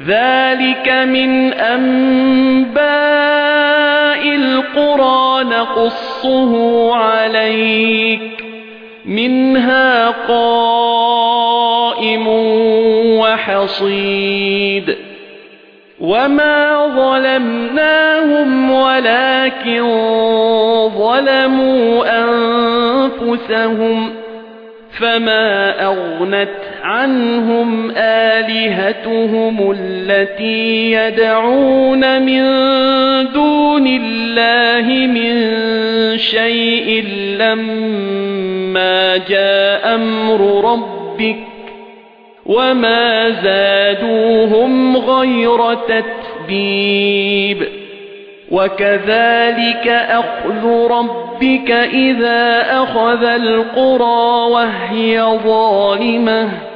ذلك من أنباء القرى نقصه عليك منها قائم وحصيد وما ظلمناهم ولكن ظلموا أنفسهم فما أغنت عنهم آلهتهم التي يدعون من دون الله من شيء لما جاء أمر ربك وما زادوهم غير تتبيب. وكذلك أخذ ربك إذا أخذ القرى وهي ظالمة.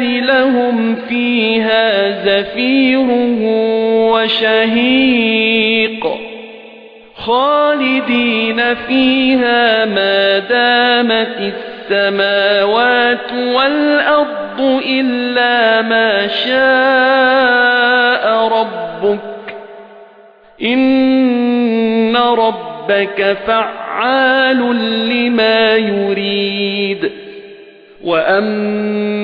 لهم فيها زفير وشهيق. خالدين فيها ما دامت السماوات والأرض إلا ما شاء ربك. إن ربك فعال لما يريد. وأما